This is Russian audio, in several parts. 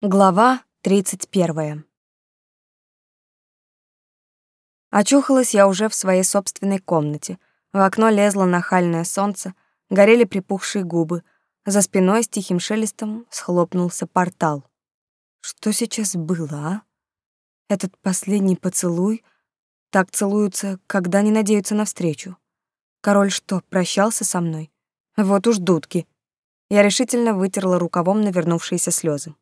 Глава 31. Очухалась я уже в своей собственной комнате. В окно лезло нахальное солнце, горели припухшие губы. За спиной с тихим шелестом схлопнулся портал. Что сейчас было, а? Этот последний поцелуй? Так целуются, когда не надеются навстречу. Король что, прощался со мной? Вот уж дудки. Я решительно вытерла рукавом навернувшиеся слезы.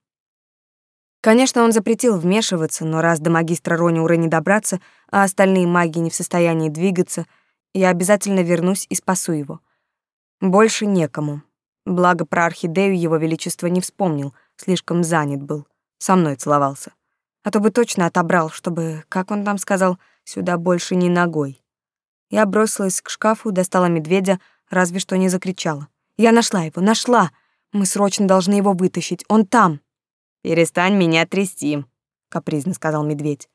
Конечно, он запретил вмешиваться, но раз до магистра Рони уже не добраться, а остальные маги не в состоянии двигаться, я обязательно вернусь и спасу его. Больше некому. Благо про орхидею его величество не вспомнил, слишком занят был. Со мной целовался. А то бы точно отобрал, чтобы, как он там сказал, сюда больше ни ногой. Я бросилась к шкафу, достала медведя, разве что не закричала. «Я нашла его, нашла! Мы срочно должны его вытащить, он там!» «Перестань меня трясти», — капризно сказал медведь.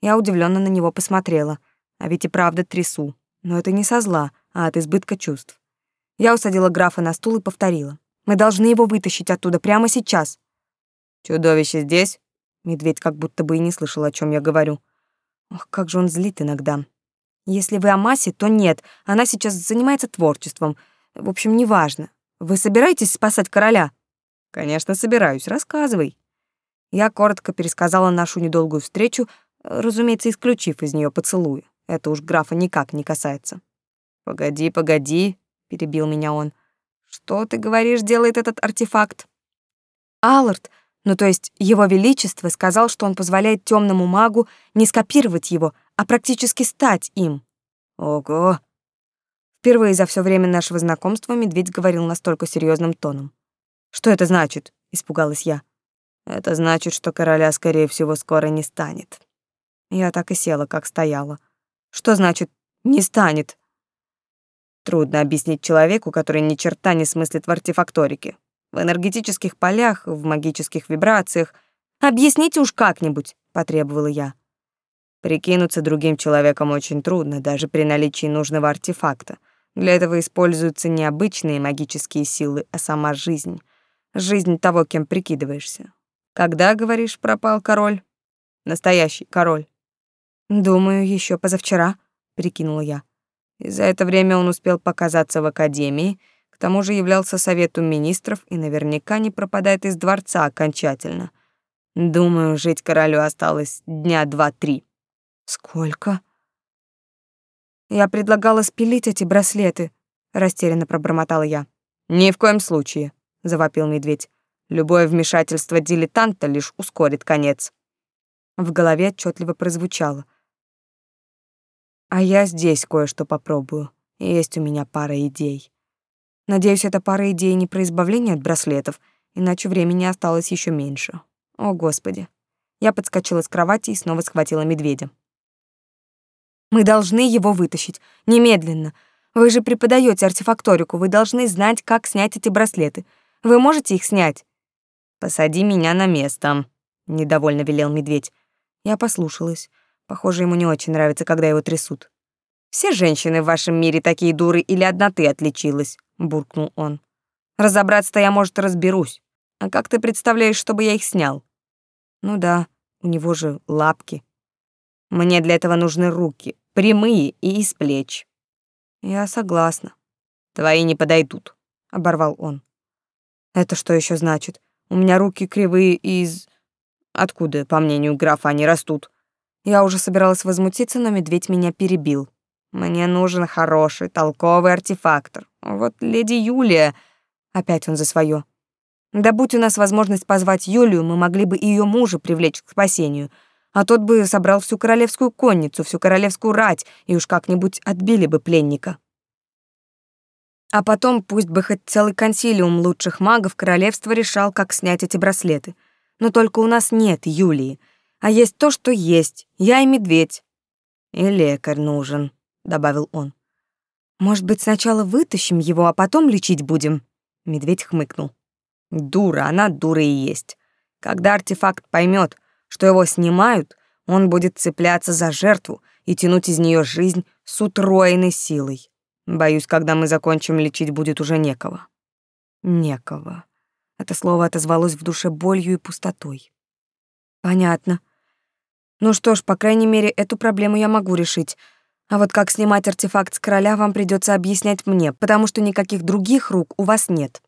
Я удивленно на него посмотрела. А ведь и правда трясу. Но это не со зла, а от избытка чувств. Я усадила графа на стул и повторила. «Мы должны его вытащить оттуда прямо сейчас». «Чудовище здесь?» Медведь как будто бы и не слышал, о чем я говорю. Ох, как же он злит иногда. Если вы о массе, то нет. Она сейчас занимается творчеством. В общем, неважно. Вы собираетесь спасать короля? Конечно, собираюсь. Рассказывай. Я коротко пересказала нашу недолгую встречу, разумеется, исключив из нее поцелуй. Это уж графа никак не касается. «Погоди, погоди», — перебил меня он. «Что, ты говоришь, делает этот артефакт?» Аллард, ну то есть его величество, сказал, что он позволяет темному магу не скопировать его, а практически стать им. Ого! Впервые за все время нашего знакомства медведь говорил настолько серьезным тоном. «Что это значит?» — испугалась я. Это значит, что короля, скорее всего, скоро не станет. Я так и села, как стояла. Что значит «не станет»? Трудно объяснить человеку, который ни черта не смыслит в артефакторике. В энергетических полях, в магических вибрациях. «Объясните уж как-нибудь», — потребовала я. Прикинуться другим человеком очень трудно, даже при наличии нужного артефакта. Для этого используются не обычные магические силы, а сама жизнь. Жизнь того, кем прикидываешься. Когда, говоришь, пропал король? Настоящий король. Думаю, еще позавчера, прикинула я. И за это время он успел показаться в академии, к тому же являлся совету министров и наверняка не пропадает из дворца окончательно. Думаю, жить королю осталось дня два-три. Сколько? Я предлагала спилить эти браслеты, растерянно пробормотала я. Ни в коем случае, завопил медведь. Любое вмешательство дилетанта лишь ускорит конец. В голове отчетливо прозвучало. А я здесь кое-что попробую. Есть у меня пара идей. Надеюсь, эта пара идей не про избавление от браслетов, иначе времени осталось еще меньше. О, Господи. Я подскочила с кровати и снова схватила медведя. Мы должны его вытащить. Немедленно. Вы же преподаете артефакторику, вы должны знать, как снять эти браслеты. Вы можете их снять? «Посади меня на место», — недовольно велел медведь. Я послушалась. Похоже, ему не очень нравится, когда его трясут. «Все женщины в вашем мире такие дуры или одна ты отличилась?» — буркнул он. «Разобраться-то я, может, разберусь. А как ты представляешь, чтобы я их снял?» «Ну да, у него же лапки. Мне для этого нужны руки, прямые и из плеч». «Я согласна». «Твои не подойдут», — оборвал он. «Это что еще значит? У меня руки кривые из... Откуда, по мнению графа, они растут? Я уже собиралась возмутиться, но медведь меня перебил. Мне нужен хороший, толковый артефактор. Вот леди Юлия... Опять он за свое. Да будь у нас возможность позвать Юлию, мы могли бы ее мужа привлечь к спасению. А тот бы собрал всю королевскую конницу, всю королевскую рать, и уж как-нибудь отбили бы пленника. А потом пусть бы хоть целый консилиум лучших магов королевства решал, как снять эти браслеты. Но только у нас нет Юлии. А есть то, что есть. Я и медведь. И лекарь нужен, добавил он. Может быть, сначала вытащим его, а потом лечить будем? Медведь хмыкнул. Дура, она дура и есть. Когда артефакт поймет, что его снимают, он будет цепляться за жертву и тянуть из нее жизнь с утроенной силой. Боюсь, когда мы закончим лечить, будет уже некого. Некого. Это слово отозвалось в душе болью и пустотой. Понятно. Ну что ж, по крайней мере, эту проблему я могу решить. А вот как снимать артефакт с короля, вам придется объяснять мне, потому что никаких других рук у вас нет.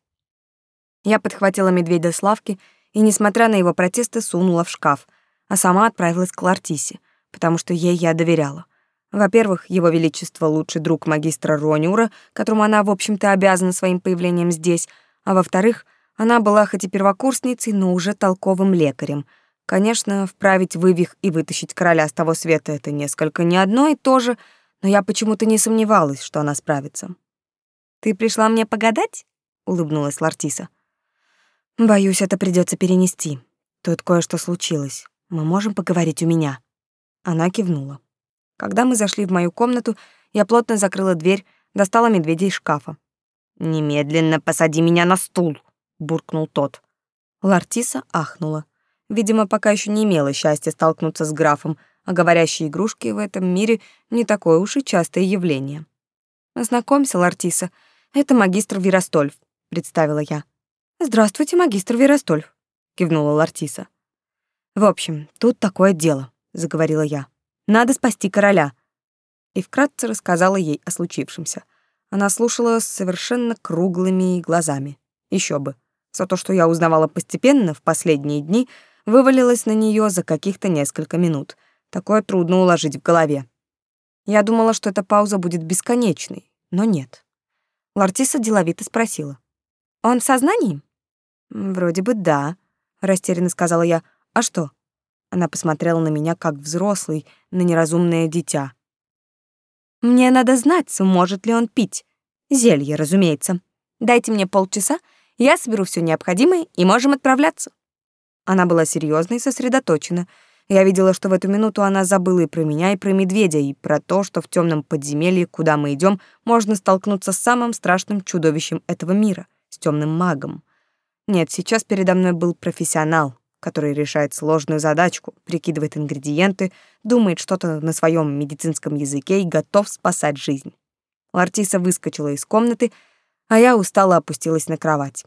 Я подхватила медведя с лавки и, несмотря на его протесты, сунула в шкаф, а сама отправилась к Лартисе, потому что ей я доверяла. Во-первых, его величество лучший друг магистра Ронюра, которому она, в общем-то, обязана своим появлением здесь, а во-вторых, она была хоть и первокурсницей, но уже толковым лекарем. Конечно, вправить вывих и вытащить короля с того света — это несколько не одно и то же, но я почему-то не сомневалась, что она справится. «Ты пришла мне погадать?» — улыбнулась Лартиса. «Боюсь, это придется перенести. Тут кое-что случилось. Мы можем поговорить у меня?» Она кивнула. Когда мы зашли в мою комнату, я плотно закрыла дверь, достала медведя из шкафа. «Немедленно посади меня на стул!» — буркнул тот. Лартиса ахнула. Видимо, пока еще не имела счастья столкнуться с графом, а говорящие игрушки в этом мире не такое уж и частое явление. «Знакомься, Лартиса, это магистр Веростольф», — представила я. «Здравствуйте, магистр Веростольф», — кивнула Лартиса. «В общем, тут такое дело», — заговорила я. Надо спасти короля. И вкратце рассказала ей о случившемся. Она слушала с совершенно круглыми глазами. Еще бы. Все то, что я узнавала постепенно в последние дни, вывалилось на нее за каких-то несколько минут. Такое трудно уложить в голове. Я думала, что эта пауза будет бесконечной, но нет. Лартиса деловито спросила. «Он в сознании?» «Вроде бы да», — растерянно сказала я. «А что?» Она посмотрела на меня как взрослый, на неразумное дитя. Мне надо знать, сможет ли он пить. Зелье, разумеется. Дайте мне полчаса, я соберу все необходимое и можем отправляться. Она была серьезна и сосредоточена. Я видела, что в эту минуту она забыла и про меня, и про медведя, и про то, что в темном подземелье, куда мы идем, можно столкнуться с самым страшным чудовищем этого мира, с темным магом. Нет, сейчас передо мной был профессионал, который решает сложную задачку, прикидывает ингредиенты, думает что-то на своем медицинском языке и готов спасать жизнь. Лартиса выскочила из комнаты, а я устало опустилась на кровать.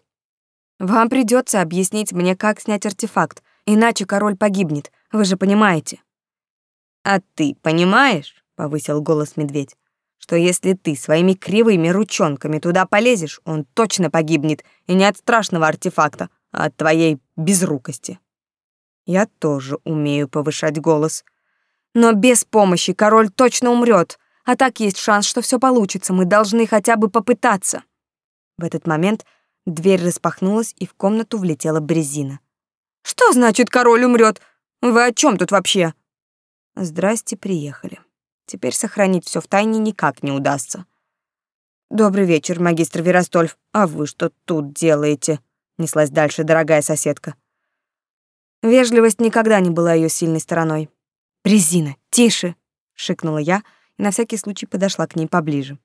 «Вам придется объяснить мне, как снять артефакт, иначе король погибнет, вы же понимаете». «А ты понимаешь?» — повысил голос медведь что если ты своими кривыми ручонками туда полезешь, он точно погибнет, и не от страшного артефакта, а от твоей безрукости. Я тоже умею повышать голос. Но без помощи король точно умрет, а так есть шанс, что все получится. Мы должны хотя бы попытаться. В этот момент дверь распахнулась, и в комнату влетела Брезина. Что значит король умрет? Вы о чем тут вообще? Здрасте, приехали. Теперь сохранить все в тайне никак не удастся. Добрый вечер, магистр Веростольф. А вы что тут делаете? Неслась дальше дорогая соседка. Вежливость никогда не была ее сильной стороной. «Резина, тише!» — шикнула я и на всякий случай подошла к ней поближе.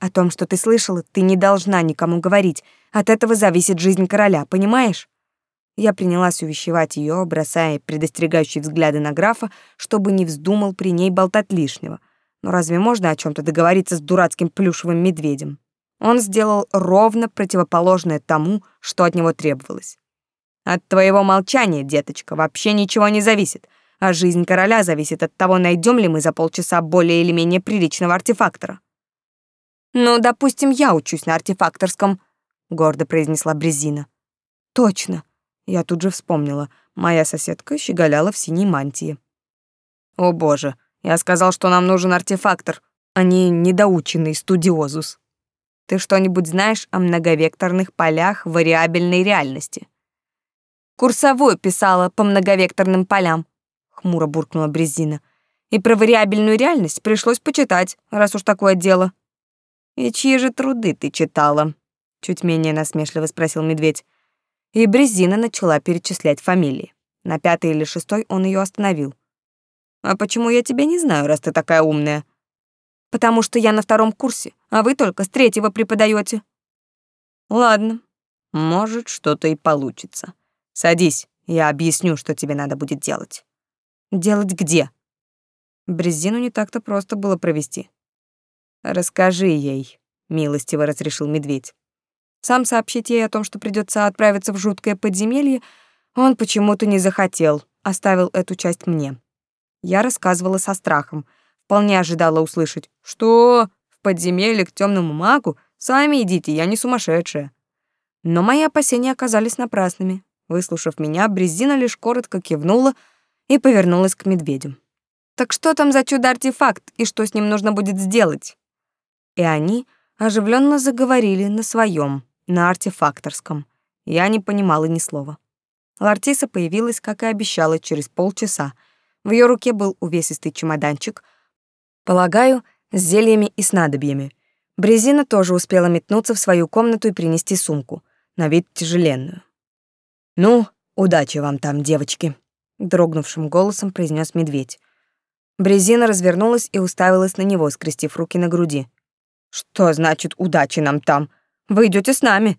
«О том, что ты слышала, ты не должна никому говорить. От этого зависит жизнь короля, понимаешь?» Я принялась увещевать ее, бросая предостерегающие взгляды на графа, чтобы не вздумал при ней болтать лишнего. Но разве можно о чем то договориться с дурацким плюшевым медведем? Он сделал ровно противоположное тому, что от него требовалось. От твоего молчания, деточка, вообще ничего не зависит. А жизнь короля зависит от того, найдем ли мы за полчаса более или менее приличного артефактора. «Ну, допустим, я учусь на артефакторском», — гордо произнесла Брезина. «Точно». Я тут же вспомнила. Моя соседка щеголяла в синей мантии. «О боже, я сказал, что нам нужен артефактор, а не недоученный студиозус. Ты что-нибудь знаешь о многовекторных полях вариабельной реальности?» Курсовую писала по многовекторным полям, хмуро буркнула Брезина. И про вариабельную реальность пришлось почитать, раз уж такое дело. И чьи же труды ты читала? Чуть менее насмешливо спросил медведь. И Брезина начала перечислять фамилии. На пятой или шестой он ее остановил. А почему я тебя не знаю, раз ты такая умная? Потому что я на втором курсе, а вы только с третьего преподаете. Ладно, может, что-то и получится. Садись, я объясню, что тебе надо будет делать. Делать где? Брезину не так-то просто было провести. Расскажи ей, милостиво разрешил медведь. Сам сообщить ей о том, что придется отправиться в жуткое подземелье, он почему-то не захотел, оставил эту часть мне. Я рассказывала со страхом, вполне ожидала услышать «Что? В подземелье к темному магу? Сами идите, я не сумасшедшая». Но мои опасения оказались напрасными. Выслушав меня, Брезина лишь коротко кивнула и повернулась к медведю. «Так что там за чудо-артефакт, и что с ним нужно будет сделать?» И они оживленно заговорили на своем, на артефакторском. Я не понимала ни слова. Лартиса появилась, как и обещала, через полчаса. В ее руке был увесистый чемоданчик, полагаю, с зельями и снадобьями. Брезина тоже успела метнуться в свою комнату и принести сумку, на вид тяжеленную. «Ну, удачи вам там, девочки», — дрогнувшим голосом произнес медведь. Брезина развернулась и уставилась на него, скрестив руки на груди. «Что значит удачи нам там? Вы идете с нами?»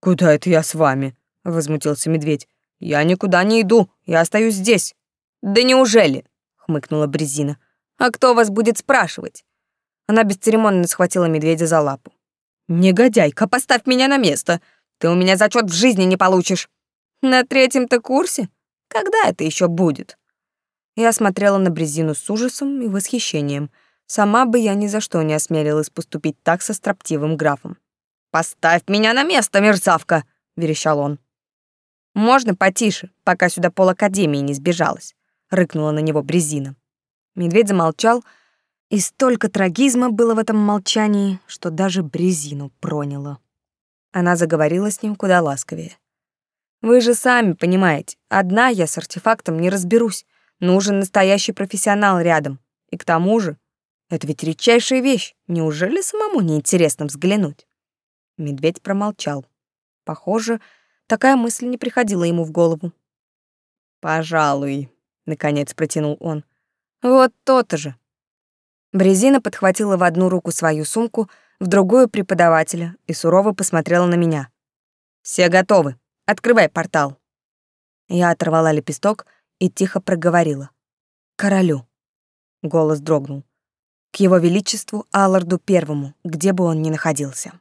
«Куда это я с вами?» — возмутился медведь. «Я никуда не иду, я остаюсь здесь». «Да неужели?» — хмыкнула Брезина. «А кто вас будет спрашивать?» Она бесцеремонно схватила медведя за лапу. «Негодяйка, поставь меня на место! Ты у меня зачет в жизни не получишь!» «На третьем-то курсе? Когда это еще будет?» Я смотрела на Брезину с ужасом и восхищением. Сама бы я ни за что не осмелилась поступить так со строптивым графом. «Поставь меня на место, мерзавка!» — верещал он. «Можно потише, пока сюда пол академии не сбежалась», — рыкнула на него Брезина. Медведь замолчал, и столько трагизма было в этом молчании, что даже Брезину проняло. Она заговорила с ним куда ласковее. «Вы же сами понимаете, одна я с артефактом не разберусь. Нужен настоящий профессионал рядом. И к тому же, это ведь редчайшая вещь. Неужели самому не интересно взглянуть? Медведь промолчал. Похоже, такая мысль не приходила ему в голову. «Пожалуй», — наконец протянул он. «Вот то-то же». Брезина подхватила в одну руку свою сумку, в другую — преподавателя и сурово посмотрела на меня. «Все готовы. Открывай портал». Я оторвала лепесток и тихо проговорила. «Королю». Голос дрогнул. «К его величеству Алларду Первому, где бы он ни находился».